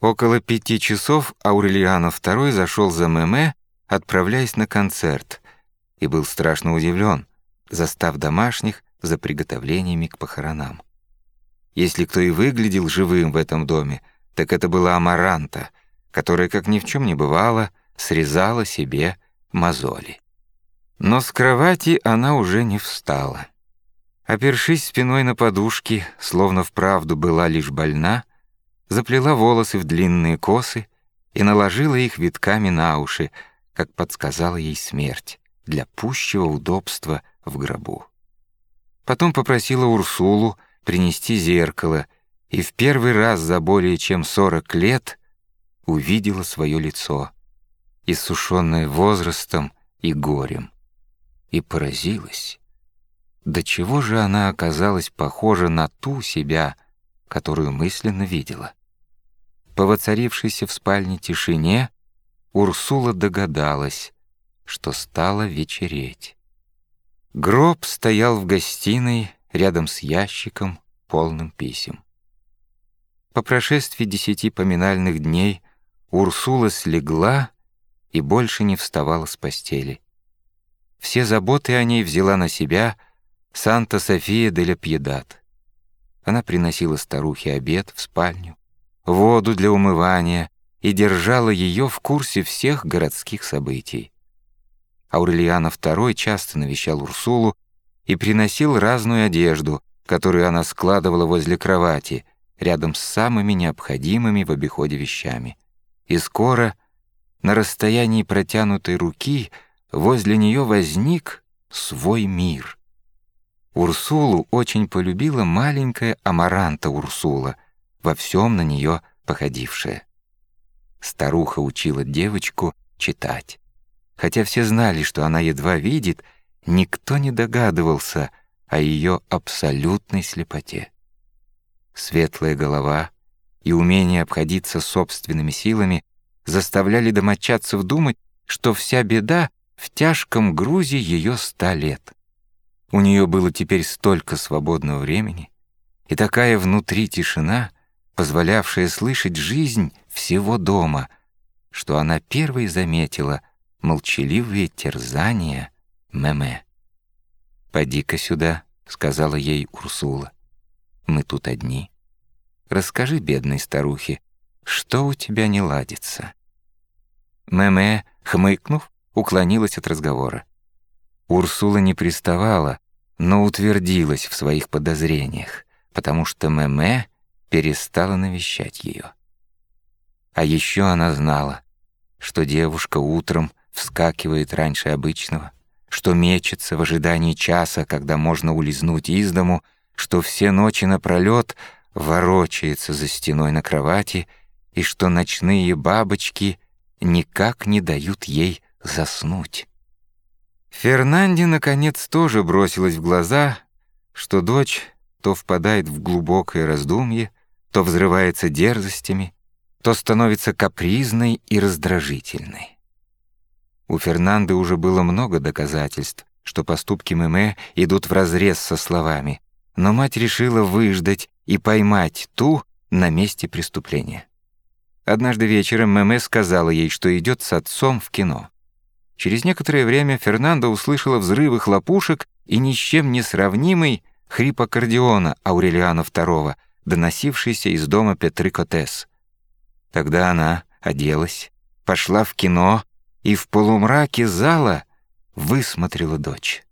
Около пяти часов Аурельяно II зашел за Меме, отправляясь на концерт, и был страшно удивлен, застав домашних за приготовлениями к похоронам. Если кто и выглядел живым в этом доме, так это была Амаранта, которая, как ни в чем не бывало, срезала себе мозоли. Но с кровати она уже не встала. Опершись спиной на подушки, словно вправду была лишь больна, заплела волосы в длинные косы и наложила их витками на уши, как подсказала ей смерть, для пущего удобства в гробу. Потом попросила Урсулу принести зеркало и в первый раз за более чем сорок лет увидела свое лицо, иссушенное возрастом и горем, и поразилась. До чего же она оказалась похожа на ту себя, которую мысленно видела? По воцарившейся в спальне тишине Урсула догадалась, что стало вечереть. Гроб стоял в гостиной рядом с ящиком, полным писем. По прошествии десяти поминальных дней Урсула слегла и больше не вставала с постели. Все заботы о ней взяла на себя Санта-София де ля Пьедат. Она приносила старухе обед в спальню, воду для умывания и держала ее в курсе всех городских событий. Аурельяна II часто навещал Урсулу и приносил разную одежду, которую она складывала возле кровати, рядом с самыми необходимыми в обиходе вещами. И скоро, на расстоянии протянутой руки, возле нее возник свой мир. Урсулу очень полюбила маленькая Амаранта Урсула — во всем на нее походившая. Старуха учила девочку читать. Хотя все знали, что она едва видит, никто не догадывался о ее абсолютной слепоте. Светлая голова и умение обходиться собственными силами заставляли домочадцев думать, что вся беда в тяжком грузе ее ста лет. У нее было теперь столько свободного времени и такая внутри тишина — позволявшая слышать жизнь всего дома, что она первой заметила молчаливые терзания Меме. «Поди-ка сюда», — сказала ей Урсула. «Мы тут одни. Расскажи бедной старухе, что у тебя не ладится». Меме, хмыкнув, уклонилась от разговора. Урсула не приставала, но утвердилась в своих подозрениях, потому что Меме перестала навещать ее. А еще она знала, что девушка утром вскакивает раньше обычного, что мечется в ожидании часа, когда можно улизнуть из дому, что все ночи напролет ворочается за стеной на кровати и что ночные бабочки никак не дают ей заснуть. Фернанде, наконец, тоже бросилась в глаза, что дочь то впадает в глубокое раздумье, то взрывается дерзостями, то становится капризной и раздражительной. У Фернанды уже было много доказательств, что поступки Мэмэ идут вразрез со словами, но мать решила выждать и поймать ту на месте преступления. Однажды вечером Мэмэ сказала ей, что идет с отцом в кино. Через некоторое время Фернанда услышала взрывы хлопушек и ни с чем не сравнимый хрип аккордеона Аурелиана II — доносившийся из дома Петры Котес. Тогда она оделась, пошла в кино и в полумраке зала высмотрела дочь.